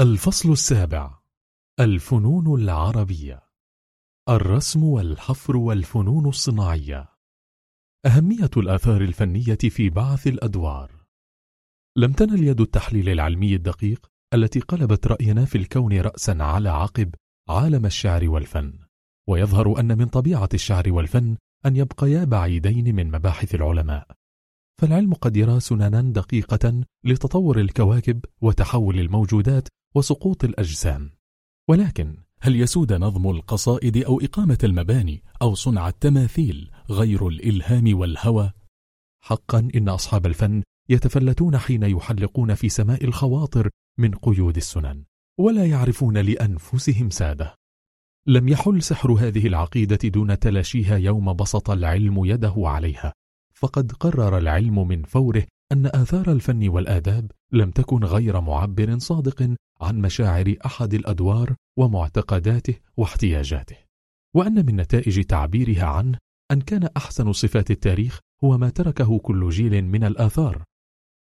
الفصل السابع الفنون العربية. الرسم والحفر والفنون الصناعية. أهمية الآثار الفنية في بعث الأدوار. لم تنل يد التحليل العلمي الدقيق التي قلبت رأينا في الكون رأسا على عقب عالم الشعر والفن ويظهر أن من طبيعة الشعر والفن أن يبقيا بعيدين من مباحث العلماء. فالعلم قد يرى سننا دقيقة لتطور الكواكب وتحول الموجودات وسقوط الأجسام. ولكن هل يسود نظم القصائد أو إقامة المباني أو صنع التماثيل غير الإلهام والهوى؟ حقا إن أصحاب الفن يتفلتون حين يحلقون في سماء الخواطر من قيود السنن ولا يعرفون لأنفسهم سادة. لم يحل سحر هذه العقيدة دون تلاشيها يوم بسط العلم يده عليها. فقد قرر العلم من فوره أن آثار الفن والآداب لم تكن غير معبر صادق عن مشاعر أحد الأدوار ومعتقداته واحتياجاته. وأن من نتائج تعبيرها عنه أن كان أحسن صفات التاريخ هو ما تركه كل جيل من الآثار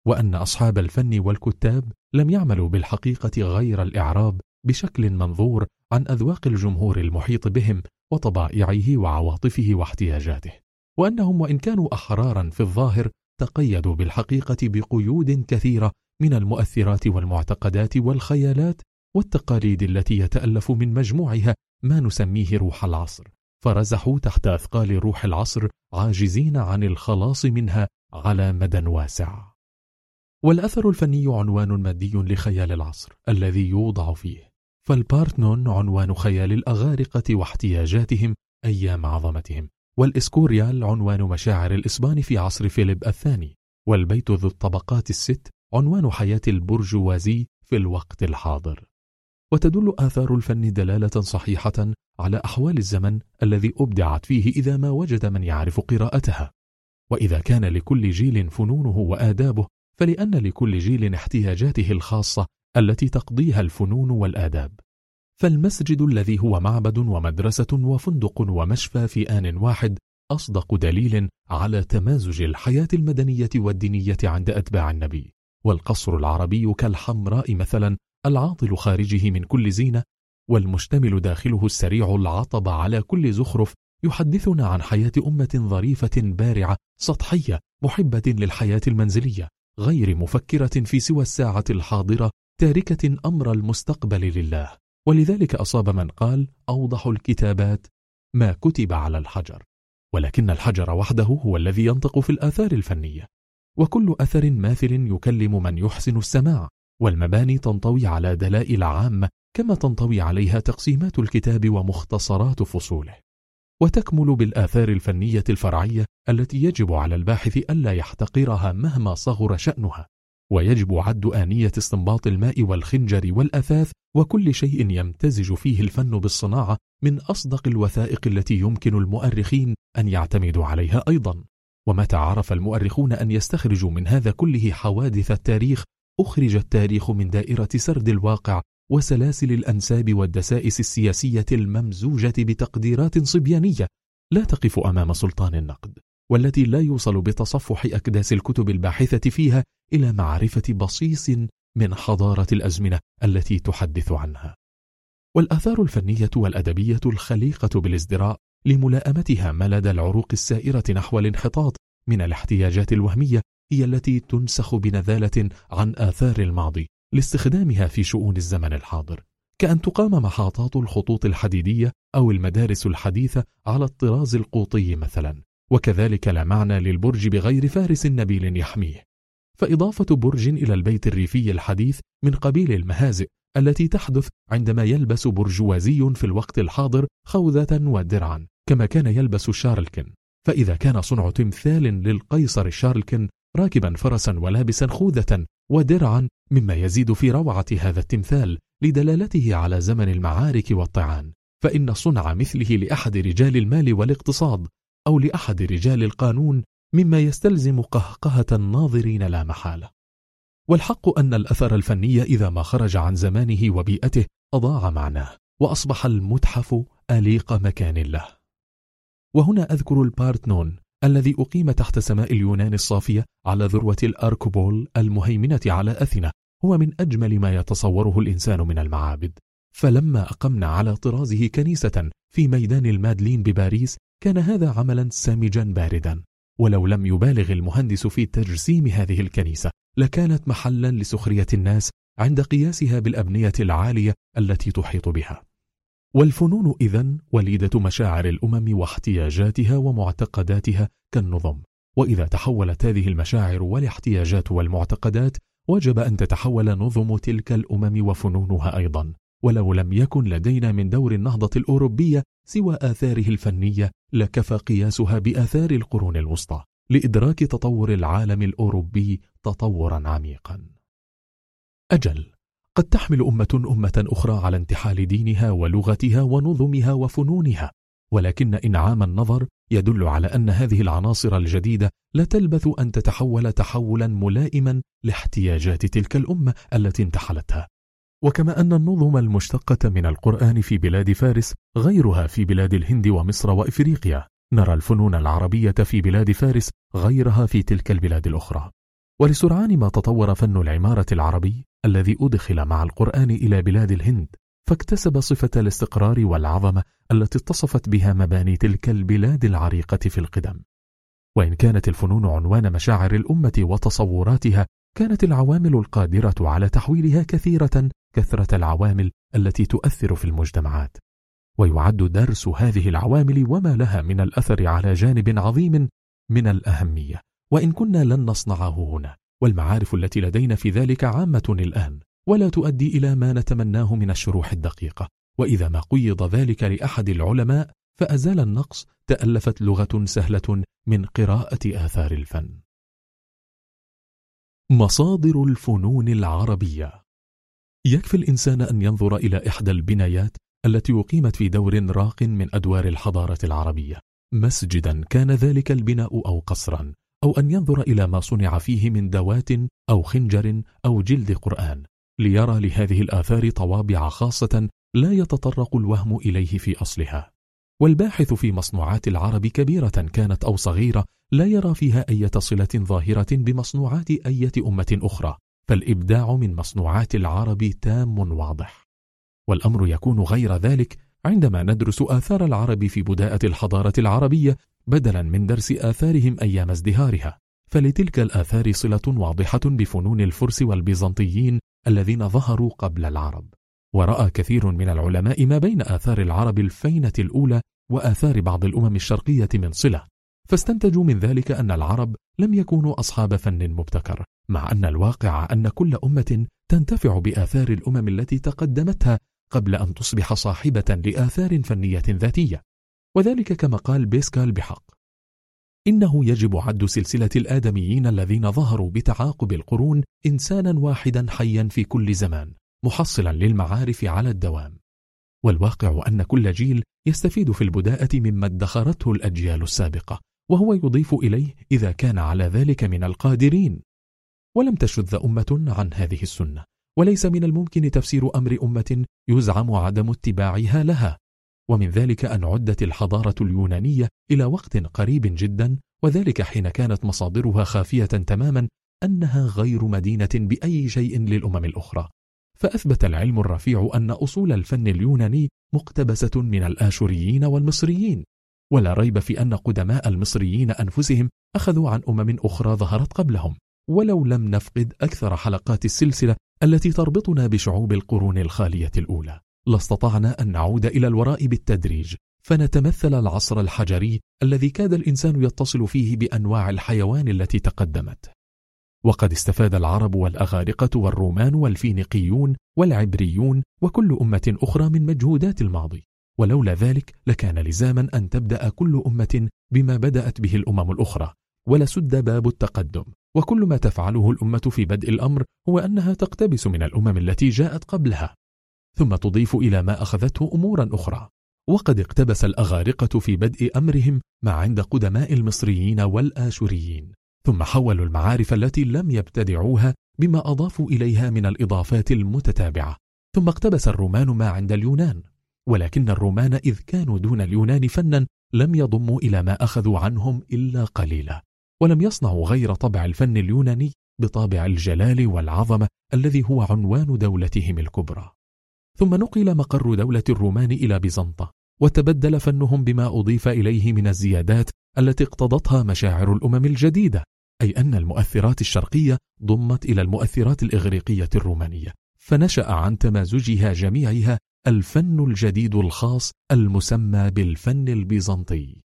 وأن أصحاب الفن والكتاب لم يعملوا بالحقيقة غير الإعراب بشكل منظور عن أذواق الجمهور المحيط بهم وطبائعه وعواطفه واحتياجاته وأنهم وإن كانوا أحرارا في الظاهر تقيدوا بالحقيقة بقيود كثيرة من المؤثرات والمعتقدات والخيالات والتقاليد التي يتألف من مجموعها ما نسميه روح العصر. فرزحوا تحت أثقال روح العصر عاجزين عن الخلاص منها على مدى واسع. والأثر الفني عنوان مادي لخيال العصر الذي يوضع فيه. فالبارتنون عنوان خيال الأغارقة واحتياجاتهم أيام عظمتهم. والإسكوريال عنوان مشاعر الإسبان في عصر فيليب الثاني والبيت ذو الطبقات الست عنوان حياة البرجوازي في الوقت الحاضر. وتدل آثار الفن دلالة صحيحة على أحوال الزمن الذي أبدعت فيه إذا ما وجد من يعرف قراءتها. وإذا كان لكل جيل فنونه وآدابه فلأن لكل جيل احتياجاته الخاصة التي تقضيها الفنون والآداب. فالمسجد الذي هو معبد ومدرسة وفندق ومشفى في آن واحد أصدق دليل على تمازج الحياة المدنية والدينية عند أتباع النبي والقصر العربي كالحمراء مثلا العاطل خارجه من كل زينة والمشتمل داخله السريع العطب على كل زخرف يحدثنا عن حياة أمة ظريفة بارعة سطحية محبة للحياة المنزلية غير مفكرة في سوى الساعة الحاضرة تاركة أمر المستقبل لله. ولذلك أصاب من قال أوضح الكتابات ما كتب على الحجر ولكن الحجر وحده هو الذي ينطق في الآثار الفنية وكل أثر ماثل يكلم من يحسن السماع والمباني تنطوي على دلائل عامة كما تنطوي عليها تقسيمات الكتاب ومختصرات فصوله وتكمل بالآثار الفنية الفرعية التي يجب على الباحث ألا يحتقرها مهما صغر شأنها. ويجب عد آنية استنباط الماء والخنجر والأثاث وكل شيء يمتزج فيه الفن بالصناعة من أصدق الوثائق التي يمكن المؤرخين أن يعتمدوا عليها أيضا. ومتى عرف المؤرخون أن يستخرجوا من هذا كله حوادث التاريخ أخرج التاريخ من دائرة سرد الواقع وسلاسل الأنساب والدسائس السياسية الممزوجة بتقديرات صبيانية لا تقف أمام سلطان النقد. والتي لا يوصل بتصفح أكداس الكتب الباحثة فيها إلى معرفة بصيص من حضارة الأزمنة التي تحدث عنها. والآثار الفنية والأدبية الخليقة بالازدراء لملائمتها ملد العروق السائرة نحو الانحطاط من الاحتياجات الوهمية هي التي تنسخ بنذالة عن آثار الماضي لاستخدامها في شؤون الزمن الحاضر. كأن تقام محاطات الخطوط الحديدية أو المدارس الحديثة على الطراز القوطي مثلا. وكذلك لا معنى للبرج بغير فارس نبيل يحميه. فإضافة برج إلى البيت الريفي الحديث من قبيل المهازئ التي تحدث عندما يلبس برجوازي في الوقت الحاضر خوذة ودرعا كما كان يلبس شارلكن. فإذا كان صنع تمثال للقيصر الشارلكن راكبا فرسا ولابسا خوذة ودرعا مما يزيد في روعة هذا التمثال لدلالته على زمن المعارك والطعان. فإن صنع مثله لأحد رجال المال والاقتصاد أو لأحد رجال القانون مما يستلزم قهقهة الناظرين لا محالة. والحق أن الأثر الفني إذا ما خرج عن زمانه وبيئته أضاع معناه وأصبح المتحف أليق مكان له وهنا أذكر البارتنون الذي أقيم تحت سماء اليونان الصافية على ذروة الأركوبول المهيمنة على أثينا هو من أجمل ما يتصوره الإنسان من المعابد. فلما أقمنا على طرازه كنيسة في ميدان المادلين بباريس كان هذا عملا سامجا باردا. ولو لم يبالغ المهندس في تجسيم هذه الكنيسة لكانت محلا لسخرية الناس عند قياسها بالأبنية العالية التي تحيط بها. والفنون إذن وليدة مشاعر الأمم واحتياجاتها ومعتقداتها كالنظم. وإذا تحولت هذه المشاعر والاحتياجات والمعتقدات وجب أن تتحول نظم تلك الأمم وفنونها أيضا. ولو لم يكن لدينا من دور النهضة الأوروبية سوى آثاره الفنية لكفى قياسها بآثار القرون الوسطى لإدراك تطور العالم الأوروبي تطورا عميقا. أجل قد تحمل أمة أمة أخرى على انتحال دينها ولغتها ونظمها وفنونها ولكن إنعام النظر يدل على أن هذه العناصر الجديدة لا تلبث أن تتحول تحولا ملائما لاحتياجات تلك الأمة التي انتحلتها. وكما أن النظم المشتقة من القرآن في بلاد فارس غيرها في بلاد الهند ومصر وإفريقيا. نرى الفنون العربية في بلاد فارس غيرها في تلك البلاد الأخرى. ولسرعان ما تطور فن العمارة العربي الذي أدخل مع القرآن إلى بلاد الهند فاكتسب صفة الاستقرار والعظمة التي اتصفت بها مباني تلك البلاد العريقة في القدم. وإن كانت الفنون عنوان مشاعر الأمة وتصوراتها كانت العوامل القادرة على تحويلها كثيرة كثرة العوامل التي تؤثر في المجتمعات. ويعد درس هذه العوامل وما لها من الأثر على جانب عظيم من الأهمية. وإن كنا لن نصنعه هنا. والمعارف التي لدينا في ذلك عامة الآن. ولا تؤدي إلى ما نتمناه من الشروح الدقيقة. وإذا ما قيض ذلك لأحد العلماء فأزال النقص تألفت لغة سهلة من قراءة آثار الفن. مصادر الفنون العربية. يكفي الإنسان أن ينظر إلى إحدى البنايات التي أقيمت في دور راق من أدوار الحضارة العربية. مسجدا كان ذلك البناء أو قصرا أو أن ينظر إلى ما صنع فيه من دوات أو خنجر أو جلد قرآن ليرى لهذه الآثار طوابع خاصة لا يتطرق الوهم إليه في أصلها. والباحث في مصنوعات العرب كبيرة كانت أو صغيرة لا يرى فيها أي صلة ظاهرة بمصنوعات أية أمة أخرى. فالإبداع من مصنوعات العرب تام واضح والأمر يكون غير ذلك عندما ندرس آثار العرب في بداءة الحضارة العربية بدلا من درس آثارهم أيام ازدهارها. فلتلك الآثار صلة واضحة بفنون الفرس والبيزنطيين الذين ظهروا قبل العرب. ورأى كثير من العلماء ما بين آثار العرب الفينة الأولى وآثار بعض الأمم الشرقية من صلة. فاستنتجوا من ذلك أن العرب لم يكونوا أصحاب فن مبتكر مع أن الواقع أن كل أمة تنتفع بآثار الأمم التي تقدمتها قبل أن تصبح صاحبة لآثار فنية ذاتية. وذلك كما قال بيسكال بحق. إنه يجب عد سلسلة الآدميين الذين ظهروا بتعاقب القرون إنسانا واحدا حيا في كل زمان محصلا للمعارف على الدوام. والواقع أن كل جيل يستفيد في البداءة مما ادخرته الأجيال السابقة وهو يضيف إليه إذا كان على ذلك من القادرين. ولم تشذ أمة عن هذه السنة وليس من الممكن تفسير أمر أمة يزعم عدم اتباعها لها. ومن ذلك أن عدت الحضارة اليونانية إلى وقت قريب جدا وذلك حين كانت مصادرها خافية تماما أنها غير مدينة بأي شيء للأمم الأخرى. فأثبت العلم الرفيع أن أصول الفن اليوناني مقتبسة من الآشوريين والمصريين. ولا ريب في أن قدماء المصريين أنفسهم أخذوا عن أمم أخرى ظهرت قبلهم. ولو لم نفقد أكثر حلقات السلسلة التي تربطنا بشعوب القرون الخالية الأولى لاستطعنا أن نعود إلى الوراء بالتدريج فنتمثل العصر الحجري الذي كاد الإنسان يتصل فيه بأنواع الحيوان التي تقدمت. وقد استفاد العرب والأغارقة والرومان والفينيقيون والعبريون وكل أمة أخرى من مجهودات الماضي. ولولا ذلك لكان لزاما أن تبدأ كل أمة بما بدأت به الأمم الأخرى ولسد باب التقدم. وكل ما تفعله الأمة في بدء الأمر هو أنها تقتبس من الأمم التي جاءت قبلها. ثم تضيف إلى ما أخذته أمورا أخرى. وقد اقتبس الأغارقة في بدء أمرهم ما عند قدماء المصريين والآشوريين. ثم حولوا المعارف التي لم يبتدعوها بما أضافوا إليها من الإضافات المتتابعة. ثم اقتبس الرومان ما عند اليونان. ولكن الرومان إذ كانوا دون اليونان فنا لم يضموا إلى ما أخذوا عنهم إلا قليلا ولم يصنعوا غير طبع الفن اليوناني بطابع الجلال والعظمة الذي هو عنوان دولتهم الكبرى. ثم نقل مقر دولة الرومان إلى بيزنطة وتبدل فنهم بما أضيف إليه من الزيادات التي اقتضتها مشاعر الأمم الجديدة أي أن المؤثرات الشرقية ضمت إلى المؤثرات الإغريقية الرومانية فنشأ عن تمازجها جميعها الفن الجديد الخاص المسمى بالفن البيزنطي.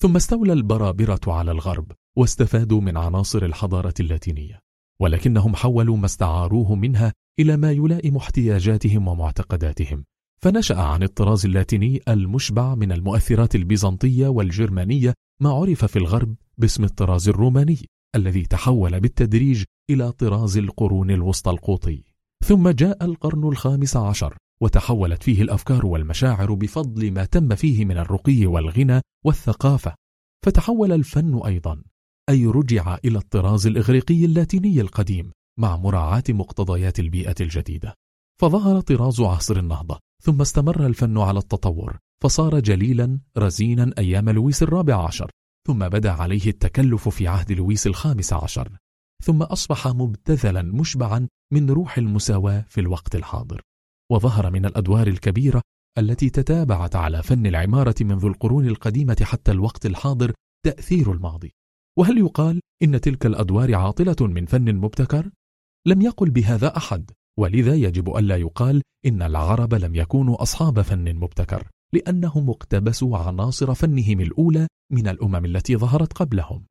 ثم استولى البرابرة على الغرب واستفادوا من عناصر الحضارة اللاتينية ولكنهم حولوا ما استعاروه منها إلى ما يلائم احتياجاتهم ومعتقداتهم. فنشأ عن الطراز اللاتيني المشبع من المؤثرات البيزنطية والجرمانية ما عرف في الغرب باسم الطراز الروماني الذي تحول بالتدريج إلى طراز القرون الوسطى القوطي. ثم جاء القرن الخامس عشر وتحولت فيه الأفكار والمشاعر بفضل ما تم فيه من الرقي والغنى والثقافة. فتحول الفن أيضا أي رجع إلى الطراز الإغريقي اللاتيني القديم مع مراعاة مقتضيات البيئة الجديدة. فظهر طراز عصر النهضة ثم استمر الفن على التطور فصار جليلا رزينا أيام لويس الرابع عشر ثم بدأ عليه التكلف في عهد لويس الخامس عشر ثم أصبح مبتذلا مشبعا من روح المساواة في الوقت الحاضر. وظهر من الأدوار الكبيرة التي تتابعت على فن العمارة منذ القرون القديمة حتى الوقت الحاضر تأثير الماضي. وهل يقال إن تلك الأدوار عاطلة من فن مبتكر؟ لم يقل بهذا أحد ولذا يجب ألا يقال إن العرب لم يكونوا أصحاب فن مبتكر لأنهم اقتبسوا عناصر فنهم الأولى من الأمم التي ظهرت قبلهم.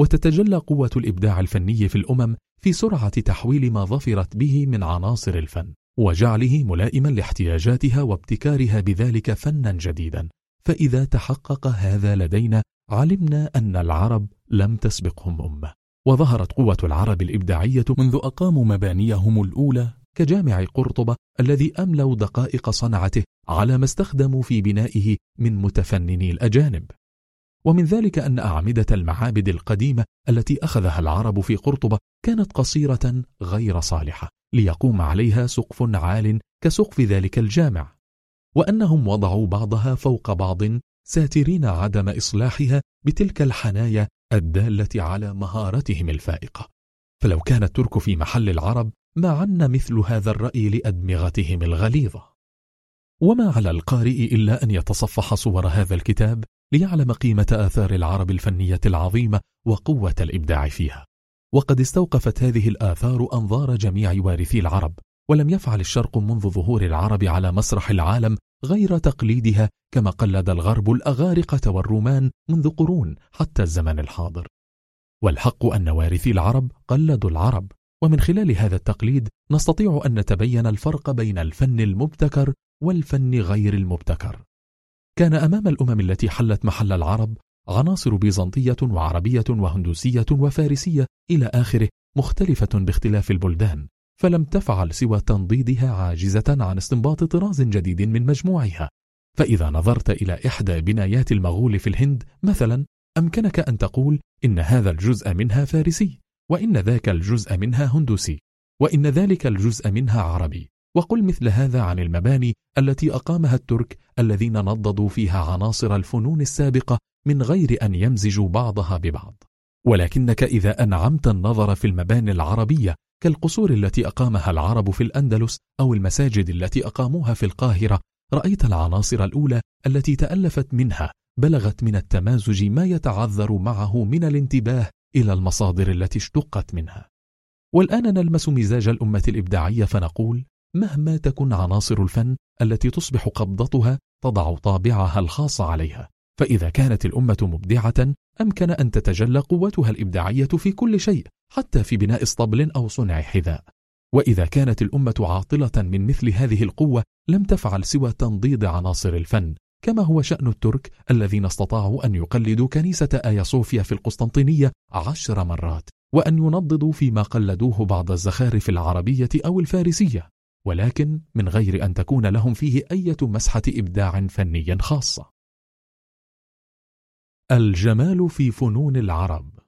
وتتجلى قوة الإبداع الفني في الأمم في سرعة تحويل ما ظفرت به من عناصر الفن. وجعله ملائما لاحتياجاتها وابتكارها بذلك فنا جديدا. فإذا تحقق هذا لدينا علمنا أن العرب لم تسبقهم أمة. وظهرت قوة العرب الإبداعية منذ أقاموا مبانيهم الأولى كجامع قرطبة الذي أملوا دقائق صنعته على ما استخدموا في بنائه من متفنني الأجانب. ومن ذلك أن أعمدة المعابد القديمة التي أخذها العرب في قرطبة كانت قصيرة غير صالحة ليقوم عليها سقف عال كسقف ذلك الجامع. وأنهم وضعوا بعضها فوق بعض ساترين عدم إصلاحها بتلك الحنايا الدالة على مهارتهم الفائقة. فلو كان الترك في محل العرب ما عن مثل هذا الرأي لأدمغتهم الغليظة. وما على القارئ إلا أن يتصفح صور هذا الكتاب ليعلم قيمة آثار العرب الفنية العظيمة وقوة الإبداع فيها. وقد استوقفت هذه الآثار أنظار جميع وارثي العرب ولم يفعل الشرق منذ ظهور العرب على مسرح العالم غير تقليدها كما قلد الغرب الأغارقة والرومان منذ قرون حتى الزمن الحاضر. والحق أن وارثي العرب قلدوا العرب ومن خلال هذا التقليد نستطيع أن نتبين الفرق بين الفن المبتكر والفن غير المبتكر. كان أمام الأمم التي حلت محل العرب عناصر بيزنطية وعربية وهندوسية وفارسية إلى آخره مختلفة باختلاف البلدان فلم تفعل سوى تنضيدها عاجزة عن استنباط طراز جديد من مجموعها. فإذا نظرت إلى إحدى بنايات المغول في الهند مثلا أمكنك أن تقول إن هذا الجزء منها فارسي وإن ذاك الجزء منها هندوسي وإن ذلك الجزء منها عربي. وقل مثل هذا عن المباني التي أقامها الترك الذين نضدوا فيها عناصر الفنون السابقة من غير أن يمزجوا بعضها ببعض. ولكنك إذا أنعمت النظر في المباني العربية كالقصور التي أقامها العرب في الأندلس أو المساجد التي أقاموها في القاهرة رأيت العناصر الأولى التي تألفت منها بلغت من التمازج ما يتعذر معه من الانتباه إلى المصادر التي اشتقت منها. والآن نلمس مزاج الأمة الإبداعية فنقول مهما تكن عناصر الفن التي تصبح قبضتها تضع طابعها الخاص عليها. فإذا كانت الأمة مبدعة أمكن أن تتجلى قوتها الإبداعية في كل شيء حتى في بناء اسطبل أو صنع حذاء. وإذا كانت الأمة عاطلة من مثل هذه القوة لم تفعل سوى تنضيد عناصر الفن كما هو شأن الترك الذين استطاعوا أن يقلدوا كنيسة آيا صوفيا في القسطنطينية عشر مرات وأن ينضدوا فيما قلدوه بعض الزخارف العربية أو الفارسية. ولكن من غير أن تكون لهم فيه أي مسحة إبداع فني خاصة. الجمال في فنون العرب.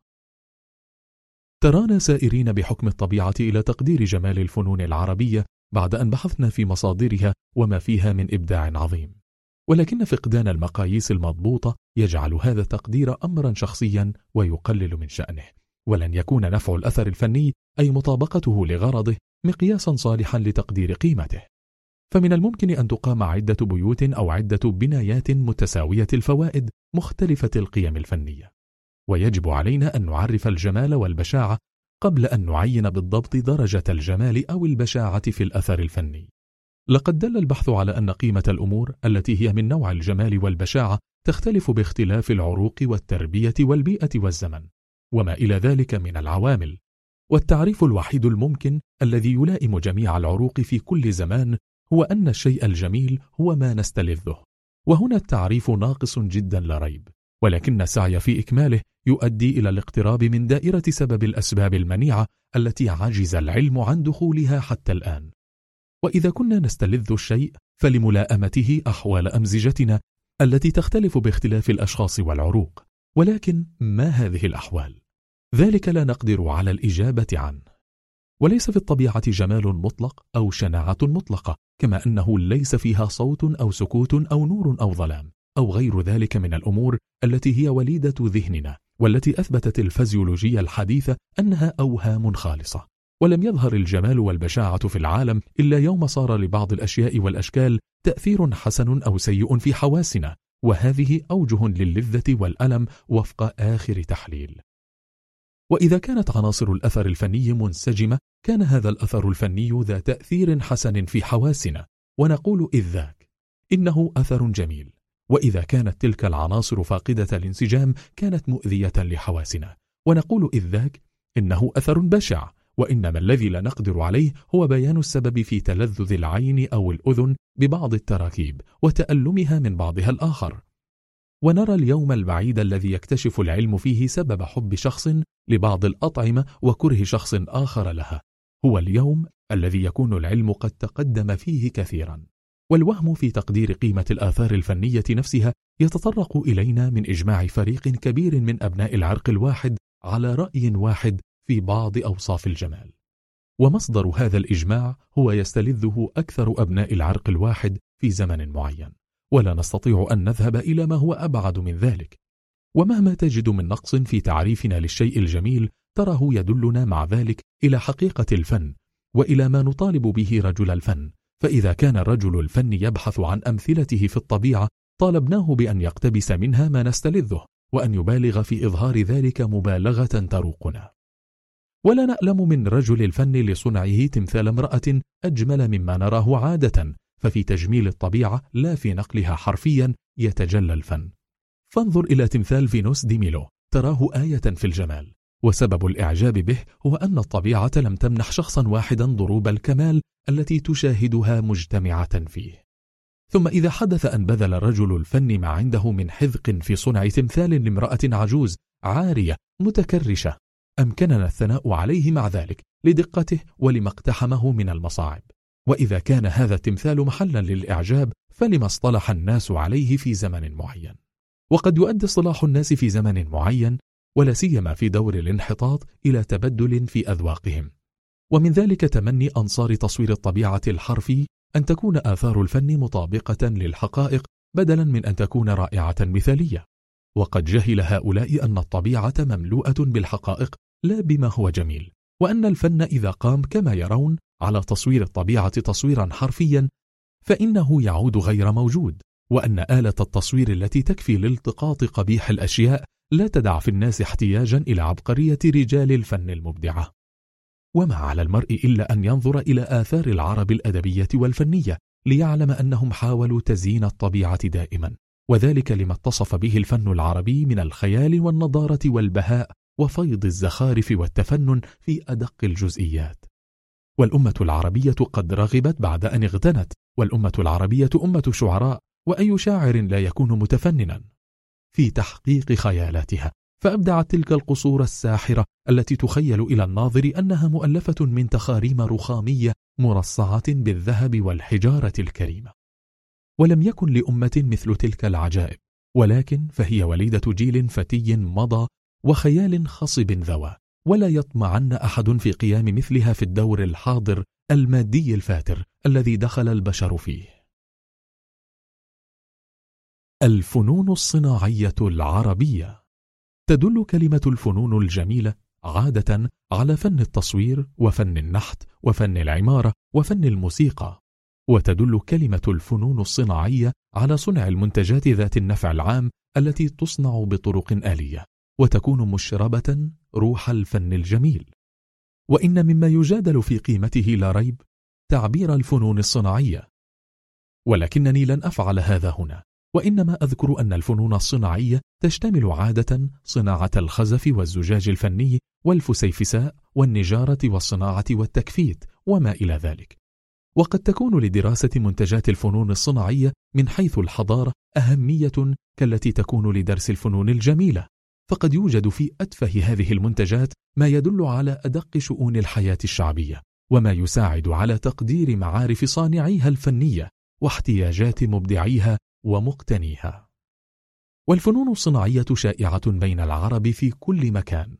ترانا سائرين بحكم الطبيعة إلى تقدير جمال الفنون العربية بعد أن بحثنا في مصادرها وما فيها من إبداع عظيم. ولكن فقدان المقاييس المضبوطة يجعل هذا التقدير أمرا شخصيا ويقلل من شأنه. ولن يكون نفع الأثر الفني أي مطابقته لغرضه مقياسا صالحا لتقدير قيمته. فمن الممكن أن تقام عدة بيوت أو عدة بنايات متساوية الفوائد مختلفة القيم الفنية. ويجب علينا أن نعرف الجمال والبشاعة قبل أن نعين بالضبط درجة الجمال أو البشاعة في الأثر الفني. لقد دل البحث على أن قيمة الأمور التي هي من نوع الجمال والبشاعة تختلف باختلاف العروق والتربية والبيئة والزمن. وما إلى ذلك من العوامل والتعريف الوحيد الممكن الذي يلائم جميع العروق في كل زمان هو أن الشيء الجميل هو ما نستلذه. وهنا التعريف ناقص جدا لا ريب ولكن السعي في إكماله يؤدي إلى الاقتراب من دائرة سبب الأسباب المنيعة التي عجز العلم عن دخولها حتى الآن. وإذا كنا نستلذ الشيء فلملائمته أحوال أمزجتنا التي تختلف باختلاف الأشخاص والعروق. ولكن ما هذه الأحوال؟ ذلك لا نقدر على الإجابة عنه. وليس في الطبيعة جمال مطلق أو شناعة مطلقة كما أنه ليس فيها صوت أو سكوت أو نور أو ظلام أو غير ذلك من الأمور التي هي وليدة ذهننا والتي أثبتت الفزيولوجية الحديثة أنها أوهام خالصة. ولم يظهر الجمال والبشاعة في العالم إلا يوم صار لبعض الأشياء والأشكال تأثير حسن أو سيء في حواسنا وهذه أوجه للذة والألم وفق آخر تحليل. وإذا كانت عناصر الأثر الفني منسجمة كان هذا الأثر الفني ذا تأثير حسن في حواسنا ونقول إذ ذاك إنه أثر جميل وإذا كانت تلك العناصر فاقدة الانسجام كانت مؤذية لحواسنا ونقول إذ ذاك إنه أثر بشع وإنما الذي لا نقدر عليه هو بيان السبب في تلذذ العين أو الأذن ببعض التراكيب وتألمها من بعضها الآخر. ونرى اليوم البعيد الذي يكتشف العلم فيه سبب حب شخص لبعض الأطعمة وكره شخص آخر لها. هو اليوم الذي يكون العلم قد تقدم فيه كثيرا. والوهم في تقدير قيمة الآثار الفنية نفسها يتطرق إلينا من إجماع فريق كبير من أبناء العرق الواحد على رأي واحد في بعض أوصاف الجمال. ومصدر هذا الإجماع هو يستلذه أكثر أبناء العرق الواحد في زمن معين. ولا نستطيع أن نذهب إلى ما هو أبعد من ذلك. ومهما تجد من نقص في تعريفنا للشيء الجميل تراه يدلنا مع ذلك إلى حقيقة الفن وإلى ما نطالب به رجل الفن. فإذا كان رجل الفن يبحث عن أمثلته في الطبيعة طالبناه بأن يقتبس منها ما نستلذه وأن يبالغ في إظهار ذلك مبالغة تروقنا. ولا نألم من رجل الفن لصنعه تمثال امرأة أجمل مما نراه عادة ففي تجميل الطبيعة لا في نقلها حرفيا يتجلى الفن. فانظر إلى تمثال فينوس دي ميلو تراه آية في الجمال وسبب الإعجاب به هو أن الطبيعة لم تمنح شخصا واحدا ضروب الكمال التي تشاهدها مجتمعة فيه. ثم إذا حدث أن بذل رجل الفن ما عنده من حذق في صنع تمثال لامرأة عجوز عارية متكرشة أمكننا الثناء عليه مع ذلك لدقته ولما اقتحمه من المصاعب. وإذا كان هذا التمثال محلا للإعجاب فلما اصطلح الناس عليه في زمن معين. وقد يؤدي اصطلاح الناس في زمن معين ولا سيما في دور الانحطاط إلى تبدل في أذواقهم. ومن ذلك تمني أنصار تصوير الطبيعة الحرفي أن تكون آثار الفن مطابقة للحقائق بدلا من أن تكون رائعة مثالية. وقد جهل هؤلاء أن الطبيعة مملوءة بالحقائق لا بما هو جميل وأن الفن إذا قام كما يرون على تصوير الطبيعة تصويرا حرفيا فإنه يعود غير موجود وأن آلة التصوير التي تكفي لالتقاط قبيح الأشياء لا تدع في الناس احتياجا إلى عبقرية رجال الفن المبدعة. وما على المرء إلا أن ينظر إلى آثار العرب الأدبية والفنية ليعلم أنهم حاولوا تزيين الطبيعة دائما وذلك لما اتصف به الفن العربي من الخيال والنضارة والبهاء وفيض الزخارف والتفنن في أدق الجزئيات. والأمة العربية قد رغبت بعد أن اغتنت والأمة العربية أمة شعراء وأي شاعر لا يكون متفننا. في تحقيق خيالاتها فأبدعت تلك القصور الساحرة التي تخيل إلى الناظر أنها مؤلفة من تخاريم رخامية مرصعة بالذهب والحجارة الكريمة. ولم يكن لأمة مثل تلك العجائب ولكن فهي وليدة جيل فتي مضى وخيال خصب ذوى. ولا يطمعن أحد في قيام مثلها في الدور الحاضر المادي الفاتر الذي دخل البشر فيه. الفنون الصناعية العربية. تدل كلمة الفنون الجميلة عادة على فن التصوير وفن النحت وفن العمارة وفن الموسيقى. وتدل كلمة الفنون الصناعية على صنع المنتجات ذات النفع العام التي تصنع بطرق آلية. وتكون مشربة روح الفن الجميل. وإن مما يجادل في قيمته لا ريب تعبير الفنون الصناعية. ولكنني لن أفعل هذا هنا وإنما أذكر أن الفنون الصناعية تشتمل عادة صناعة الخزف والزجاج الفني والفسيفساء والنجارة والصناعة والتكفيت وما إلى ذلك. وقد تكون لدراسة منتجات الفنون الصناعية من حيث الحضارة أهمية كالتي تكون لدرس الفنون الجميلة. فقد يوجد في أتفه هذه المنتجات ما يدل على أدق شؤون الحياة الشعبية وما يساعد على تقدير معارف صانعيها الفنية واحتياجات مبدعيها ومقتنيها. والفنون الصناعية شائعة بين العرب في كل مكان.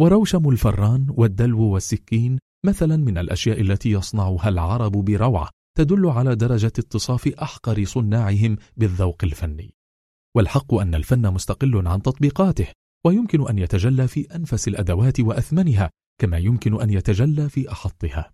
وروشم الفران والدلو والسكين مثلا من الأشياء التي يصنعها العرب بروعة تدل على درجة اتصاف أحقر صناعهم بالذوق الفني. والحق أن الفن مستقل عن تطبيقاته ويمكن أن يتجلى في أنفس الأدوات وأثمنها كما يمكن أن يتجلى في أحطها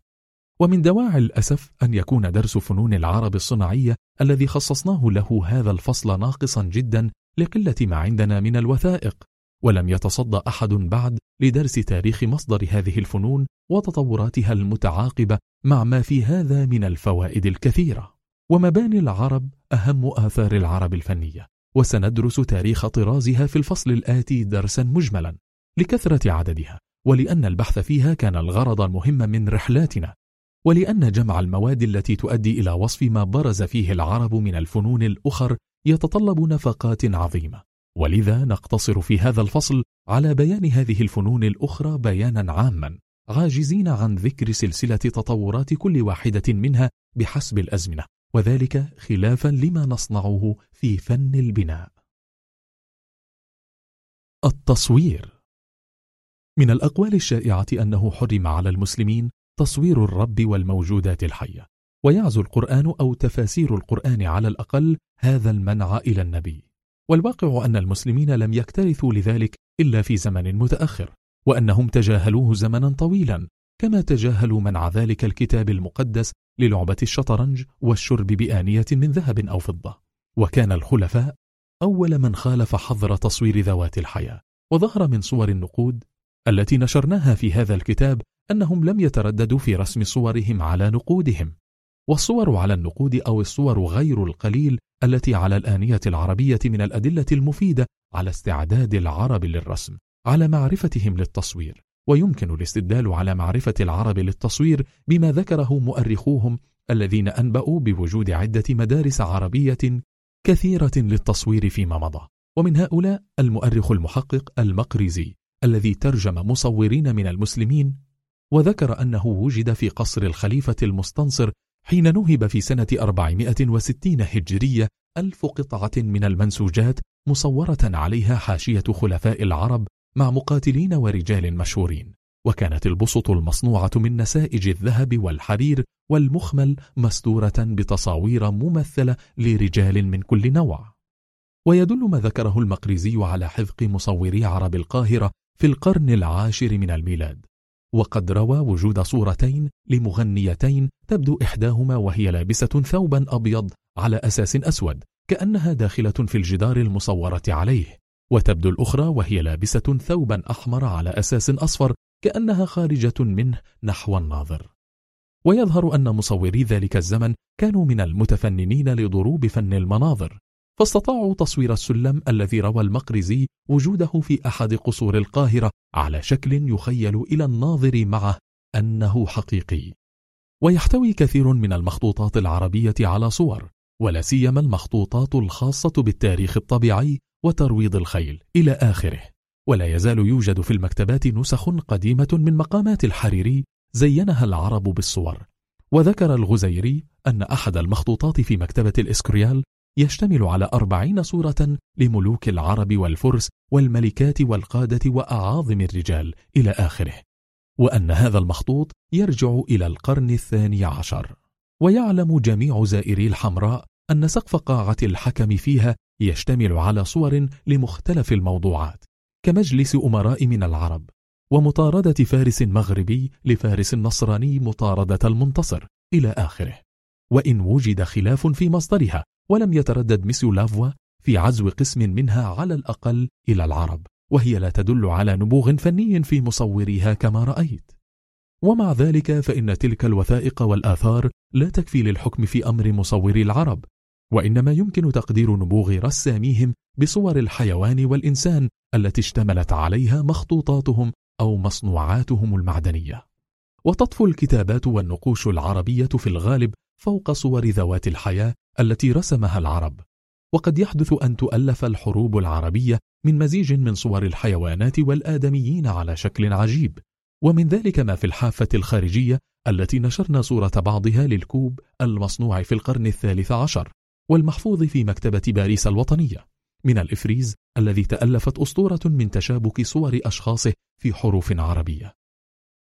ومن دواعي الأسف أن يكون درس فنون العرب الصناعية الذي خصصناه له هذا الفصل ناقصا جدا لقلة ما عندنا من الوثائق ولم يتصدى أحد بعد لدرس تاريخ مصدر هذه الفنون وتطوراتها المتعاقبة مع ما في هذا من الفوائد الكثيرة. ومباني العرب أهم آثار العرب الفنية. وسندرس تاريخ طرازها في الفصل الآتي درسا مجملا لكثرة عددها ولأن البحث فيها كان الغرض المهم من رحلاتنا ولأن جمع المواد التي تؤدي إلى وصف ما برز فيه العرب من الفنون الأخر يتطلب نفقات عظيمة. ولذا نقتصر في هذا الفصل على بيان هذه الفنون الأخرى بيانا عاما عاجزين عن ذكر سلسلة تطورات كل واحدة منها بحسب الأزمنة وذلك خلافا لما نصنعه في فن البناء. التصوير. من الأقوال الشائعة أنه حرم على المسلمين تصوير الرب والموجودات الحية ويعزو القرآن أو تفاسير القرآن على الأقل هذا المنع إلى النبي. والواقع أن المسلمين لم يكترثوا لذلك إلا في زمن متأخر وأنهم تجاهلوه زمنا طويلا كما تجاهلوا منع ذلك الكتاب المقدس للعبة الشطرنج والشرب بآنية من ذهب أو فضة. وكان الخلفاء أول من خالف حظر تصوير ذوات الحياة وظهر من صور النقود التي نشرناها في هذا الكتاب أنهم لم يترددوا في رسم صورهم على نقودهم. والصور على النقود أو الصور غير القليل التي على الآنية العربية من الأدلة المفيدة على استعداد العرب للرسم على معرفتهم للتصوير. ويمكن الاستدلال على معرفة العرب للتصوير بما ذكره مؤرخوهم الذين أنبأوا بوجود عدة مدارس عربية كثيرة للتصوير فيما مضى. ومن هؤلاء المؤرخ المحقق المقريزي الذي ترجم مصورين من المسلمين وذكر أنه وجد في قصر الخليفة المستنصر حين نهب في سنة 460 هجرية ألف قطعة من المنسوجات مصورة عليها حاشية خلفاء العرب مع مقاتلين ورجال مشهورين. وكانت البسط المصنوعة من نسائج الذهب والحرير والمخمل مستورة بتصاوير ممثلة لرجال من كل نوع. ويدل ما ذكره المقريزي على حذق مصوري عرب القاهرة في القرن العاشر من الميلاد. وقد روى وجود صورتين لمغنيتين تبدو إحداهما وهي لابسة ثوبا أبيض على أساس أسود كأنها داخلة في الجدار المصورة عليه. وتبدو الأخرى وهي لابسة ثوبا أحمر على أساس أصفر كأنها خارجة منه نحو الناظر. ويظهر أن مصوري ذلك الزمن كانوا من المتفننين لضروب فن المناظر فاستطاعوا تصوير السلم الذي روى المقرزي وجوده في أحد قصور القاهرة على شكل يخيل إلى الناظر معه أنه حقيقي. ويحتوي كثير من المخطوطات العربية على صور ولا سيما المخطوطات الخاصة بالتاريخ الطبيعي وترويض الخيل إلى آخره. ولا يزال يوجد في المكتبات نسخ قديمة من مقامات الحريري زينها العرب بالصور. وذكر الغزيري أن أحد المخطوطات في مكتبة الإسكريال يشتمل على أربعين صورة لملوك العرب والفرس والملكات والقادة وأعاظم الرجال إلى آخره. وأن هذا المخطوط يرجع إلى القرن الثاني عشر. ويعلم جميع زائري الحمراء أن سقف قاعة الحكم فيها يشتمل على صور لمختلف الموضوعات. كمجلس أمراء من العرب ومطاردة فارس مغربي لفارس نصراني مطاردة المنتصر إلى آخره. وإن وجد خلاف في مصدرها ولم يتردد ميسيو لافوا في عزو قسم منها على الأقل إلى العرب وهي لا تدل على نبوغ فني في مصوريها كما رأيت. ومع ذلك فإن تلك الوثائق والآثار لا تكفي للحكم في أمر مصوري العرب وإنما يمكن تقدير نبوغ رساميهم بصور الحيوان والإنسان التي اشتملت عليها مخطوطاتهم أو مصنوعاتهم المعدنية. وتطفو الكتابات والنقوش العربية في الغالب فوق صور ذوات الحياة التي رسمها العرب. وقد يحدث أن تؤلف الحروب العربية من مزيج من صور الحيوانات والآدميين على شكل عجيب. ومن ذلك ما في الحافة الخارجية التي نشرنا صورة بعضها للكوب المصنوع في القرن الثالث عشر والمحفوظ في مكتبة باريس الوطنية. من الإفريز الذي تألفت أسطره من تشابك صور أشخاصه في حروف عربية.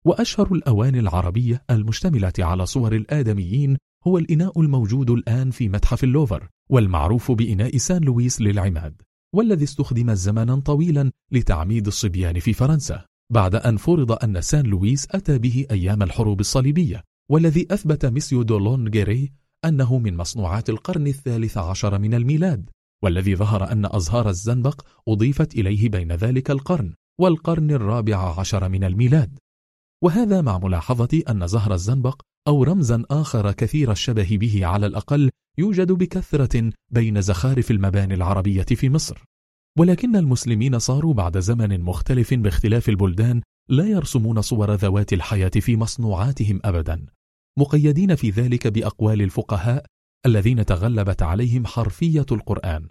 وأشهر الأواني العربية المشتملة على صور الآدميين هو الإناء الموجود الآن في متحف اللوفر والمعروف بإناء سان لويس للعماد والذي استخدم زمنا طويلا لتعميد الصبيان في فرنسا بعد أن فرض أن سان لويس أتى به أيام الحروب الصليبية والذي أثبت ميسيو دولون جيري أنه من مصنوعات القرن الثالث عشر من الميلاد. والذي ظهر أن أزهار الزنبق أضيفت إليه بين ذلك القرن والقرن الرابع عشر من الميلاد. وهذا مع ملاحظة أن زهر الزنبق أو رمزا آخر كثير الشبه به على الأقل يوجد بكثرة بين زخارف المباني العربية في مصر. ولكن المسلمين صاروا بعد زمن مختلف باختلاف البلدان لا يرسمون صور ذوات الحياة في مصنوعاتهم أبدا. مقيدين في ذلك بأقوال الفقهاء الذين تغلبت عليهم حرفية القرآن.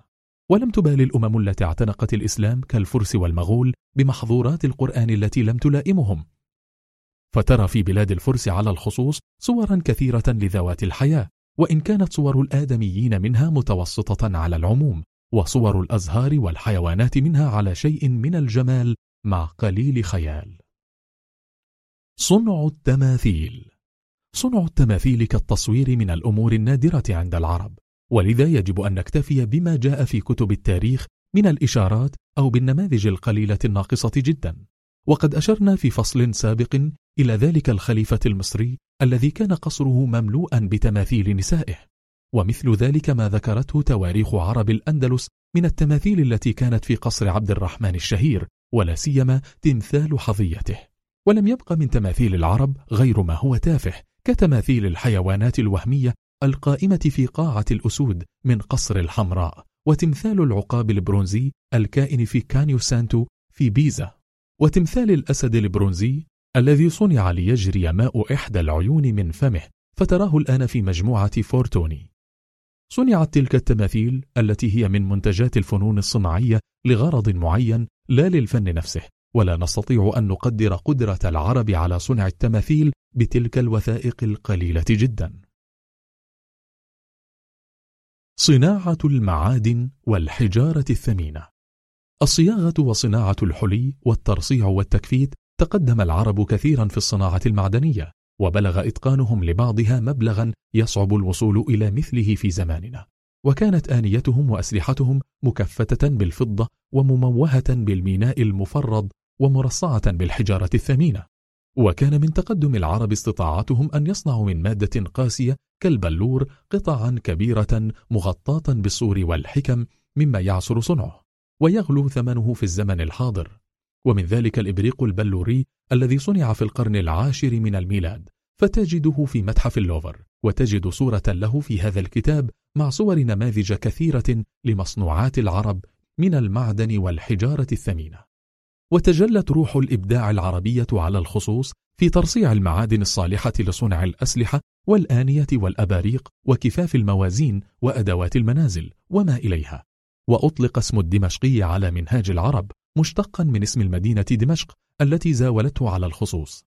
ولم تبال الأمم التي اعتنقت الإسلام كالفرس والمغول بمحظورات القرآن التي لم تلائمهم. فترى في بلاد الفرس على الخصوص صورا كثيرة لذوات الحياة وإن كانت صور الآدميين منها متوسطة على العموم وصور الأزهار والحيوانات منها على شيء من الجمال مع قليل خيال. صنع التماثيل. صنع التماثيل كالتصوير من الأمور النادرة عند العرب ولذا يجب أن نكتفي بما جاء في كتب التاريخ من الإشارات أو بالنماذج القليلة الناقصة جدا. وقد أشرنا في فصل سابق إلى ذلك الخليفة المصري الذي كان قصره مملوءا بتماثيل نسائه. ومثل ذلك ما ذكرته تواريخ عرب الأندلس من التماثيل التي كانت في قصر عبد الرحمن الشهير ولا سيما تمثال حظيته. ولم يبق من تماثيل العرب غير ما هو تافه كتماثيل الحيوانات الوهمية القائمة في قاعة الأسود من قصر الحمراء وتمثال العقاب البرونزي الكائن في كانبو سانتو في بيزا وتمثال الأسد البرونزي الذي صنع ليجري ماء إحدى العيون من فمه فتراه الآن في مجموعة فورتوني. صنعت تلك التماثيل التي هي من منتجات الفنون الصناعية لغرض معين لا للفن نفسه ولا نستطيع أن نقدر قدرة العرب على صنع التماثيل بتلك الوثائق القليلة جدا. صناعة المعادن والحجارة الثمينة. الصياغة وصناعة الحلي والترصيع والتكفيت تقدم العرب كثيرا في الصناعة المعدنية وبلغ إتقانهم لبعضها مبلغا يصعب الوصول إلى مثله في زماننا. وكانت آنيتهم وأسلحتهم مكفتة بالفضة ومموهة بالميناء المفرد ومرصعة بالحجارة الثمينة. وكان من تقدم العرب استطاعتهم أن يصنعوا من مادة قاسية كالبلور قطعا كبيرة مغطاة بالصور والحكم مما يعصر صنعه ويغلو ثمنه في الزمن الحاضر. ومن ذلك الإبريق البلوري الذي صنع في القرن العاشر من الميلاد فتجده في متحف اللوفر وتجد صورة له في هذا الكتاب مع صور نماذج كثيرة لمصنوعات العرب من المعدن والحجارة الثمينة. وتجلت روح الإبداع العربية على الخصوص في ترصيع المعادن الصالحة لصنع الأسلحة والآنية والأباريق وكفاف الموازين وأدوات المنازل وما إليها. وأطلق اسم الدمشقي على منهاج العرب مشتقا من اسم المدينة دمشق التي زاولته على الخصوص.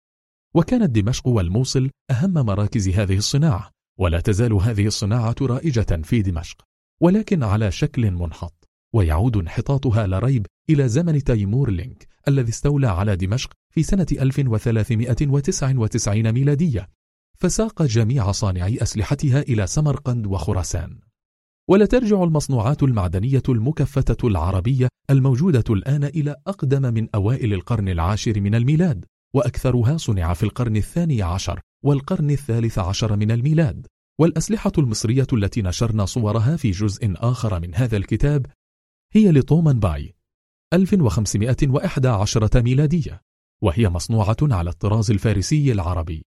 وكانت دمشق والموصل أهم مراكز هذه الصناعة ولا تزال هذه الصناعة رائجة في دمشق. ولكن على شكل منحط ويعود انحطاطها لريب إلى زمن تيمور لينك الذي استولى على دمشق في سنة 1399 ميلادية. فساق جميع صانعي أسلحتها إلى سمرقند وخراسان. ولا ترجع المصنوعات المعدنية المكفتة العربية الموجودة الآن إلى أقدم من أوائل القرن العاشر من الميلاد وأكثرها صنع في القرن الثاني عشر والقرن الثالث عشر من الميلاد. والأسلحة المصرية التي نشرنا صورها في جزء آخر من هذا الكتاب هي لطومان باي 1511 ميلادية وهي مصنوعة على الطراز الفارسي العربي.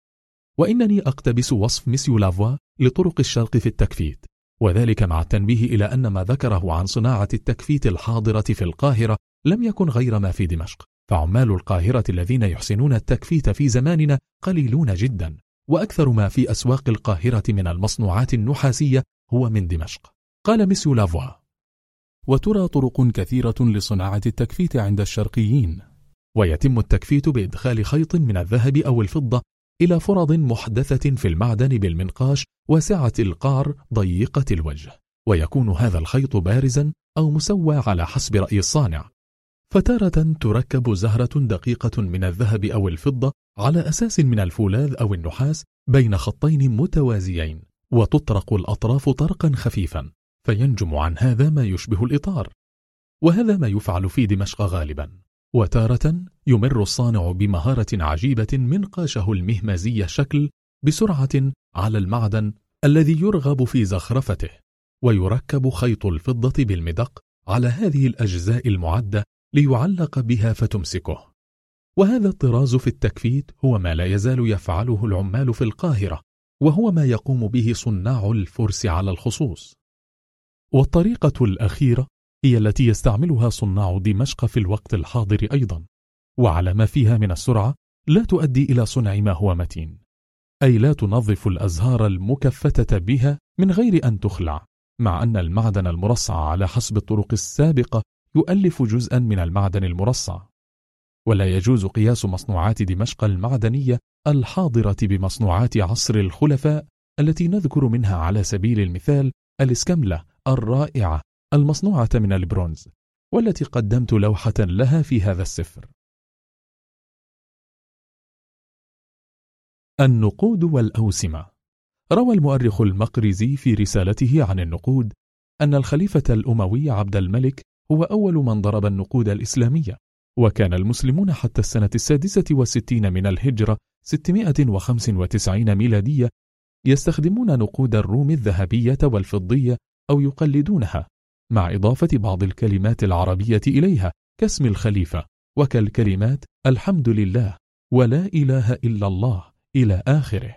وإنني أقتبس وصف ميسيو لافوا لطرق الشرق في التكفيت وذلك مع التنبيه إلى أن ما ذكره عن صناعة التكفيت الحاضرة في القاهرة لم يكن غير ما في دمشق. فعمال القاهرة الذين يحسنون التكفيت في زماننا قليلون جدا وأكثر ما في أسواق القاهرة من المصنوعات النحاسية هو من دمشق. قال ميسيو لافوا وترى طرق كثيرة لصناعة التكفيت عند الشرقيين. ويتم التكفيت بإدخال خيط من الذهب أو الفضة إلى فرض محدثة في المعدن بالمنقاش واسعة القعر ضيقة الوجه. ويكون هذا الخيط بارزا أو مسوى على حسب رأي الصانع. فتارة تركب زهرة دقيقة من الذهب أو الفضة على أساس من الفولاذ أو النحاس بين خطين متوازيين وتطرق الأطراف طرقا خفيفا. فينجم عن هذا ما يشبه الإطار وهذا ما يفعل في دمشق غالبا وتارة يمر الصانع بمهارة عجيبة منقاشه المهمازي شكل بسرعة على المعدن الذي يرغب في زخرفته ويركب خيط الفضة بالمدق على هذه الأجزاء المعدة ليعلق بها فتمسكه. وهذا الطراز في التكفيت هو ما لا يزال يفعله العمال في القاهرة وهو ما يقوم به صناع الفرس على الخصوص. والطريقة الأخيرة هي التي يستعملها صناع دمشق في الوقت الحاضر أيضا. وعلى ما فيها من السرعة لا تؤدي إلى صنع ما هو متين. أي لا تنظف الأزهار المكفتة بها من غير أن تخلع مع أن المعدن المرصع على حسب الطرق السابقة يؤلف جزءا من المعدن المرصع. ولا يجوز قياس مصنوعات دمشق المعدنية الحاضرة بمصنوعات عصر الخلفاء التي نذكر منها على سبيل المثال الإسكملة الرائعة المصنوعة من البرونز والتي قدمت لوحة لها في هذا السفر. النقود والأوسمة. روى المؤرخ المقرزي في رسالته عن النقود أن الخليفة الأموي عبد الملك هو أول من ضرب النقود الإسلامية وكان المسلمون حتى السنة السادسة والستين من الهجرة 695 ميلادية يستخدمون نقود الروم الذهبية والفضية أو يقلدونها مع إضافة بعض الكلمات العربية إليها كاسم الخليفة. وكالكلمات الحمد لله ولا إله إلا الله إلى آخره.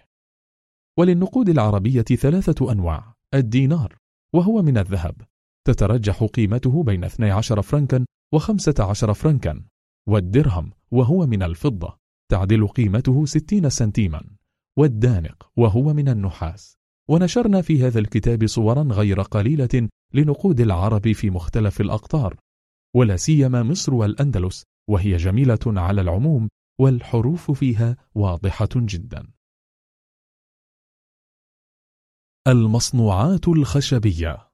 وللنقود العربية ثلاثة أنواع. الدينار وهو من الذهب. تترجح قيمته بين 12 فرنكا و15 فرنكا. والدرهم وهو من الفضة تعدل قيمته 60 سنتيما. والدانق وهو من النحاس. ونشرنا في هذا الكتاب صورا غير قليلة لنقود العرب في مختلف الأقطار ولا سيما مصر والأندلس وهي جميلة على العموم والحروف فيها واضحة جدا. المصنوعات الخشبية.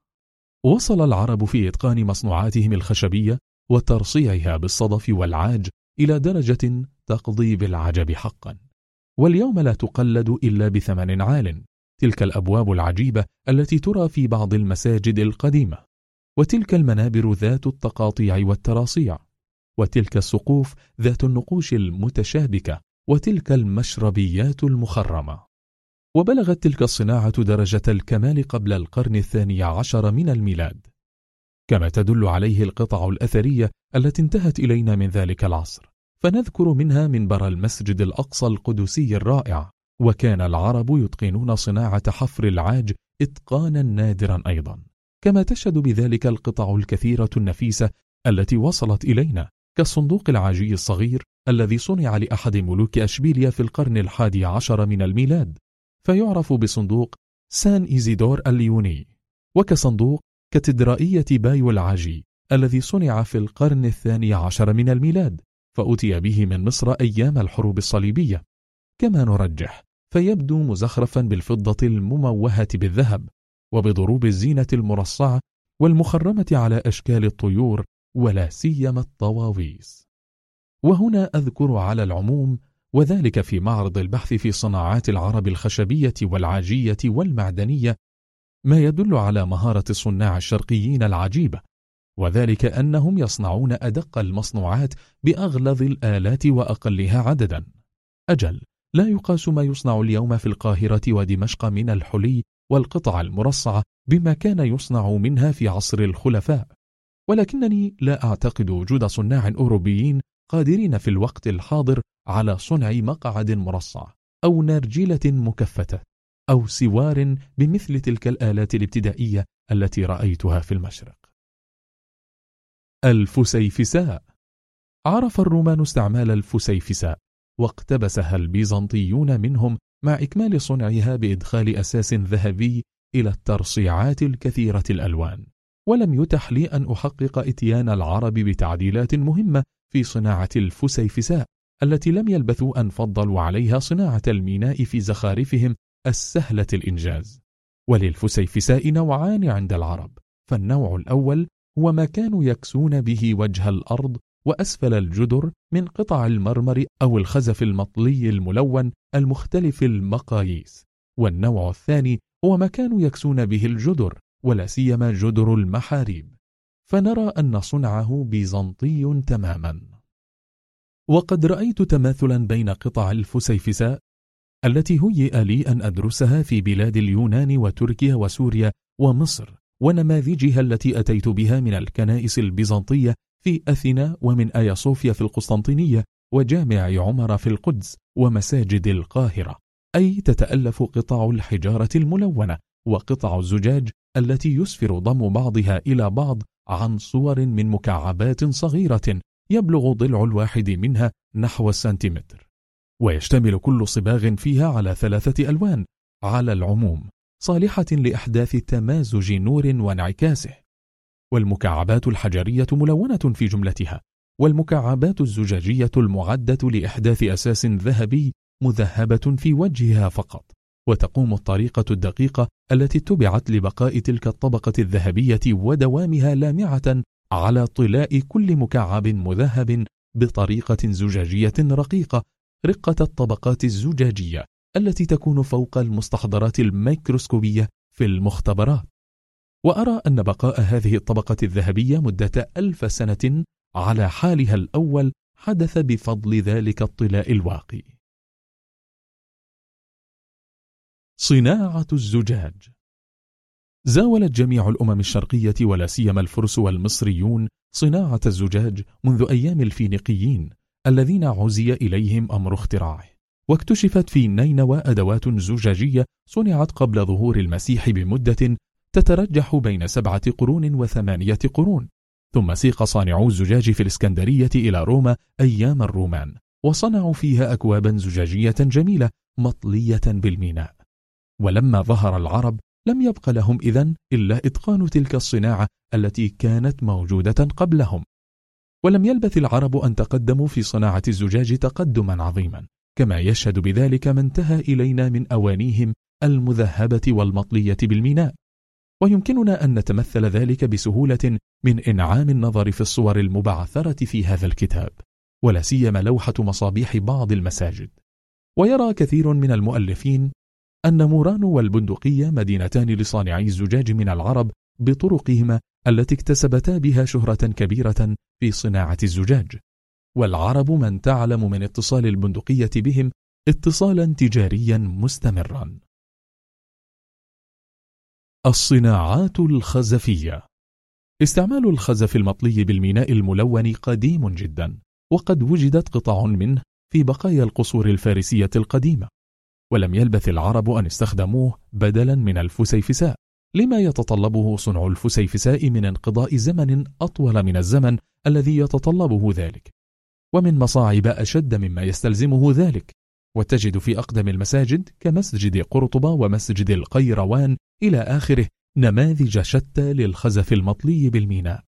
وصل العرب في إتقان مصنوعاتهم الخشبية وترصيعها بالصدف والعاج إلى درجة تقضي بالعجب حقا واليوم لا تقلد إلا بثمن عال. تلك الأبواب العجيبة التي ترى في بعض المساجد القديمة وتلك المنابر ذات التقاطيع والتراصيع وتلك السقوف ذات النقوش المتشابكة وتلك المشربيات المخرمة. وبلغت تلك الصناعة درجة الكمال قبل القرن الثاني عشر من الميلاد. كما تدل عليه القطع الأثرية التي انتهت إلينا من ذلك العصر فنذكر منها منبر المسجد الأقصى القدسي الرائع. وكان العرب يتقنون صناعة حفر العاج إتقانا نادرا أيضا. كما تشهد بذلك القطع الكثيرة النفيسة التي وصلت إلينا كالصندوق العاجي الصغير الذي صنع لأحد ملوك أشبيليا في القرن الحادي عشر من الميلاد. فيعرف بصندوق سان إيزيدور الليوني وكصندوق كاتدرائية بايو العاجي الذي صنع في القرن الثاني عشر من الميلاد فأتي به من مصر أيام الحروب الصليبية. كما نرجح فيبدو مزخرفا بالفضة المموهة بالذهب وبضروب الزينة المرصعة والمخرمة على أشكال الطيور ولا سيما الطواويس. وهنا أذكر على العموم وذلك في معرض البحث في صناعات العرب الخشبية والعاجية والمعدنية ما يدل على مهارة الصناع الشرقيين العجيبة وذلك أنهم يصنعون أدق المصنوعات بأغلظ الآلات وأقلها عددا. أجل لا يقاس ما يصنع اليوم في القاهرة ودمشق من الحلي والقطع المرصعة بما كان يصنع منها في عصر الخلفاء. ولكنني لا أعتقد وجود صناع أوروبيين قادرين في الوقت الحاضر على صنع مقعد مرصع أو نرجلة مكفتة أو سوار بمثل تلك الآلات الابتدائية التي رأيتها في المشرق. الفسيفساء. عرف الرومان استعمال الفسيفساء. واقتبسها البيزنطيون منهم مع إكمال صنعها بإدخال أساس ذهبي إلى الترصيعات الكثيرة الألوان. ولم يتح لي أن أحقق إتيان العرب بتعديلات مهمة في صناعة الفسيفساء التي لم يلبثوا أن فضلوا عليها صناعة الميناء في زخارفهم السهلة الإنجاز. وللفسيفساء نوعان عند العرب فالنوع الأول هو ما كانوا يكسون به وجه الأرض وأسفل الجدر من قطع المرمر أو الخزف المطلي الملون المختلف المقاييس. والنوع الثاني هو ما كانوا يكسون به الجدر ولا سيما جدر المحاريب. فنرى أن صنعه بيزنطي تماما. وقد رأيت تماثلا بين قطع الفسيفساء التي هيئ لي أن أدرسها في بلاد اليونان وتركيا وسوريا ومصر ونماذجها التي أتيت بها من الكنائس البيزنطية في أثينا ومن آيا صوفيا في القسطنطينية وجامع عمر في القدس ومساجد القاهرة أي تتألف قطع الحجارة الملونة وقطع الزجاج التي يسفر ضم بعضها إلى بعض عن صور من مكعبات صغيرة يبلغ ضلع الواحد منها نحو السنتيمتر ويشتمل كل صباغ فيها على ثلاثة ألوان على العموم صالحة لإحداث تمازج نور وانعكاسه. والمكعبات الحجرية ملونة في جملتها والمكعبات الزجاجية المعدة لإحداث أساس ذهبي مذهبة في وجهها فقط. وتقوم الطريقة الدقيقة التي اتبعت لبقاء تلك الطبقة الذهبية ودوامها لامعة على طلاء كل مكعب مذهب بطريقة زجاجية رقيقة رقة الطبقات الزجاجية التي تكون فوق المستحضرات الميكروسكوبية في المختبرات. وأرى أن بقاء هذه الطبقة الذهبية مدة ألف سنة على حالها الأول حدث بفضل ذلك الطلاء الواقي. صناعة الزجاج. زاولت جميع الأمم الشرقية ولا سيما الفرس والمصريون صناعة الزجاج منذ أيام الفينيقيين الذين عزي إليهم أمر اختراعه. واكتشفت في نينوى أدوات زجاجية صنعت قبل ظهور المسيح بمدة تترجح بين سبعة قرون وثمانية قرون. ثم سيق صانعو الزجاج في الإسكندرية إلى روما أيام الرومان وصنعوا فيها أكوابا زجاجية جميلة مطلية بالميناء. ولما ظهر العرب لم يبق لهم إذن إلا إتقان تلك الصناعة التي كانت موجودة قبلهم. ولم يلبث العرب أن تقدموا في صناعة الزجاج تقدما عظيما كما يشهد بذلك ما انتهى إلينا من أوانيهم المذهبة والمطلية بالميناء. ويمكننا أن نتمثل ذلك بسهولة من إنعام النظر في الصور المبعثرة في هذا الكتاب ولا سيما لوحة مصابيح بعض المساجد. ويرى كثير من المؤلفين أن موران والبندقية مدينتان لصانعي الزجاج من العرب بطرقهما التي اكتسبتا بها شهرة كبيرة في صناعة الزجاج. والعرب من تعلم من اتصال البندقية بهم اتصالا تجاريا مستمرا. الصناعات الخزفية. استعمال الخزف المطلي بالميناء الملون قديم جدا وقد وجدت قطع منه في بقايا القصور الفارسية القديمة. ولم يلبث العرب أن استخدموه بدلا من الفسيفساء لما يتطلبه صنع الفسيفساء من انقضاء زمن أطول من الزمن الذي يتطلبه ذلك. ومن مصاعب أشد مما يستلزمه ذلك وتجد في أقدم المساجد كمسجد قرطبة ومسجد القيروان إلى آخره نماذج شتى للخزف المطلي بالميناء.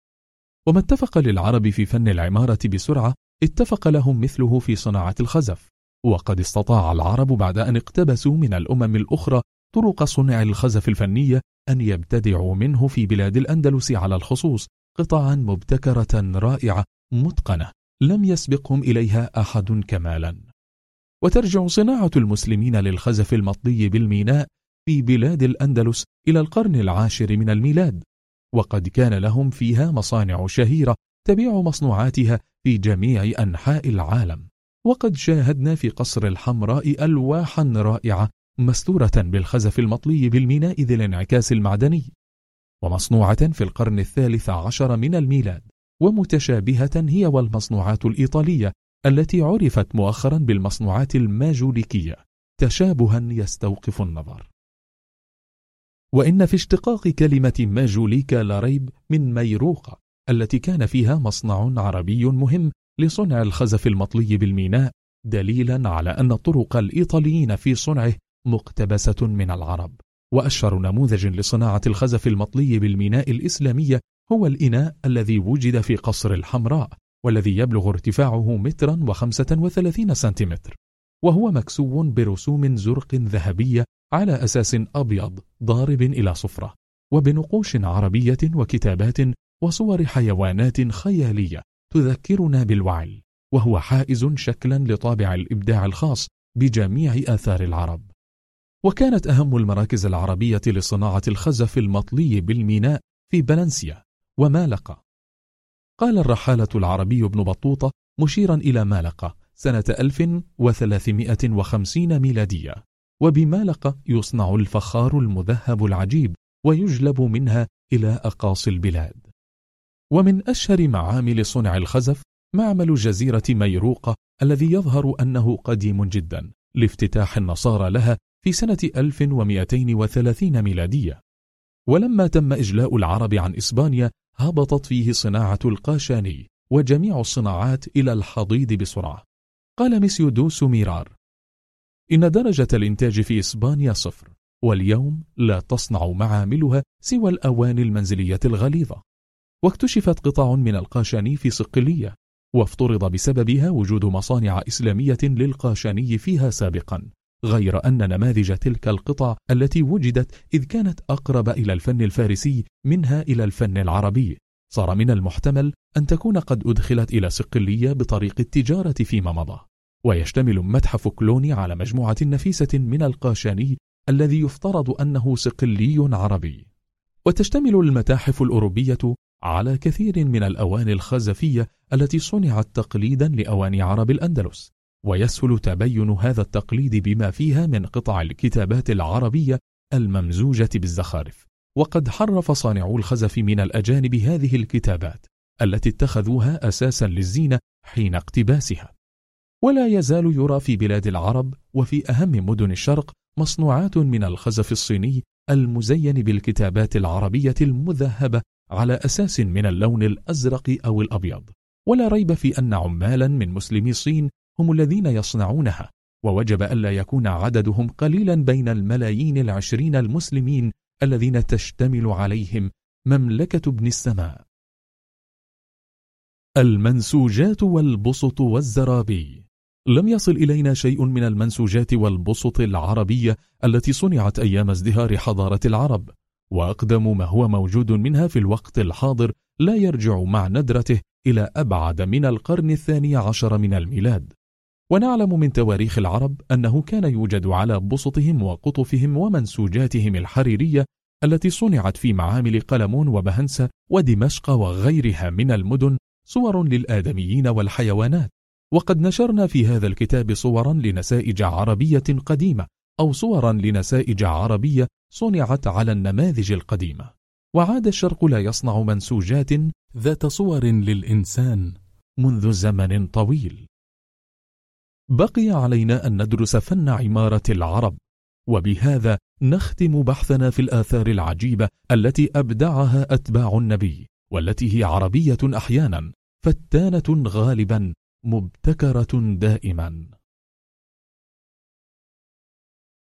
وما اتفق للعرب في فن العمارة بسرعة اتفق لهم مثله في صناعة الخزف. وقد استطاع العرب بعد أن اقتبسوا من الأمم الأخرى طرق صنع الخزف الفنية أن يبتدعوا منه في بلاد الأندلس على الخصوص قطعا مبتكرة رائعة متقنة لم يسبقهم إليها أحد كمالا. وترجع صناعة المسلمين للخزف المطلي بالميناء في بلاد الأندلس إلى القرن العاشر من الميلاد. وقد كان لهم فيها مصانع شهيرة تبيع مصنوعاتها في جميع أنحاء العالم. وقد شاهدنا في قصر الحمراء ألواحا رائعة مستورة بالخزف المطلي بالميناء ذي الانعكاس المعدني. ومصنوعة في القرن الثالث عشر من الميلاد. ومتشابهة هي والمصنوعات الإيطالية التي عرفت مؤخرا بالمصنوعات الماجوليكية تشابها يستوقف النظر. وإن في اشتقاق كلمة ماجوليكا لا ريب من ميروقة التي كان فيها مصنع عربي مهم لصنع الخزف المطلي بالميناء دليلا على أن طرق الإيطاليين في صنعه مقتبسة من العرب. وأشهر نموذج لصناعة الخزف المطلي بالميناء الإسلامية هو الإناء الذي وجد في قصر الحمراء. والذي يبلغ ارتفاعه مترا وخمسة وثلاثين سنتيمتر. وهو مكسو برسوم زرق ذهبية على أساس أبيض ضارب إلى صفرة وبنقوش عربية وكتابات وصور حيوانات خيالية تذكرنا بالوعي. وهو حائز شكلا لطابع الإبداع الخاص بجميع آثار العرب. وكانت أهم المراكز العربية لصناعة الخزف المطلي بالميناء في بلنسيا ومالقة قال الرحالة العربي ابن بطوطة مشيرا إلى مالقة سنة 1350 ميلادية وبمالقة يصنع الفخار المذهب العجيب ويجلب منها إلى أقاصي البلاد. ومن أشهر معامل صنع الخزف معمل جزيرة ميروقة الذي يظهر أنه قديم جدا لافتتاح النصارى لها في سنة 1230 ميلادية. ولما تم إجلاء العرب عن إسبانيا هبطت فيه صناعة القاشاني وجميع الصناعات إلى الحضيض بسرعة. قال ميسيو دوسو ميرار إن درجة الإنتاج في إسبانيا صفر واليوم لا تصنع معاملها سوى الأواني المنزلية الغليظة. واكتشفت قطع من القاشاني في صقلية وافترض بسببها وجود مصانع إسلامية للقاشاني فيها سابقا. غير أن نماذج تلك القطع التي وجدت إذ كانت أقرب إلى الفن الفارسي منها إلى الفن العربي. صار من المحتمل أن تكون قد أدخلت إلى صقلية بطريق التجارة فيما مضى. ويشتمل متحف كلوني على مجموعة نفيسة من القاشاني الذي يفترض أنه صقلي عربي. وتشتمل المتاحف الأوروبية على كثير من الأواني الخزفية التي صنعت تقليدا لأواني عرب الأندلس. ويسهل تبين هذا التقليد بما فيها من قطع الكتابات العربية الممزوجة بالزخارف. وقد حرف صانعو الخزف من الأجانب هذه الكتابات التي اتخذوها أساسا للزينة حين اقتباسها. ولا يزال يرى في بلاد العرب وفي أهم مدن الشرق مصنوعات من الخزف الصيني المزين بالكتابات العربية المذهبة على أساس من اللون الأزرق أو الأبيض. ولا ريب في أن عمالا من مسلمي الصين هم الذين يصنعونها ووجب ألا يكون عددهم قليلا بين الملايين العشرين المسلمين الذين تشتمل عليهم مملكة ابن السماء. المنسوجات والبسط والزرابي. لم يصل إلينا شيء من المنسوجات والبسط العربية التي صنعت أيام ازدهار حضارة العرب وأقدم ما هو موجود منها في الوقت الحاضر لا يرجع مع ندرته إلى أبعد من القرن الثاني عشر من الميلاد. ونعلم من تواريخ العرب أنه كان يوجد على بسطهم وقطفهم ومنسوجاتهم الحريرية التي صنعت في معامل قلمون وبهنسة ودمشق وغيرها من المدن صور للآدميين والحيوانات. وقد نشرنا في هذا الكتاب صورا لنسائج عربية قديمة أو صورا لنسائج عربية صنعت على النماذج القديمة. وعاد الشرق لا يصنع منسوجات ذات صور للإنسان منذ زمن طويل. بقي علينا أن ندرس فن عمارة العرب وبهذا نختم بحثنا في الآثار العجيبة التي أبدعها أتباع النبي والتي هي عربية أحيانا فتانة غالبا مبتكرة دائما.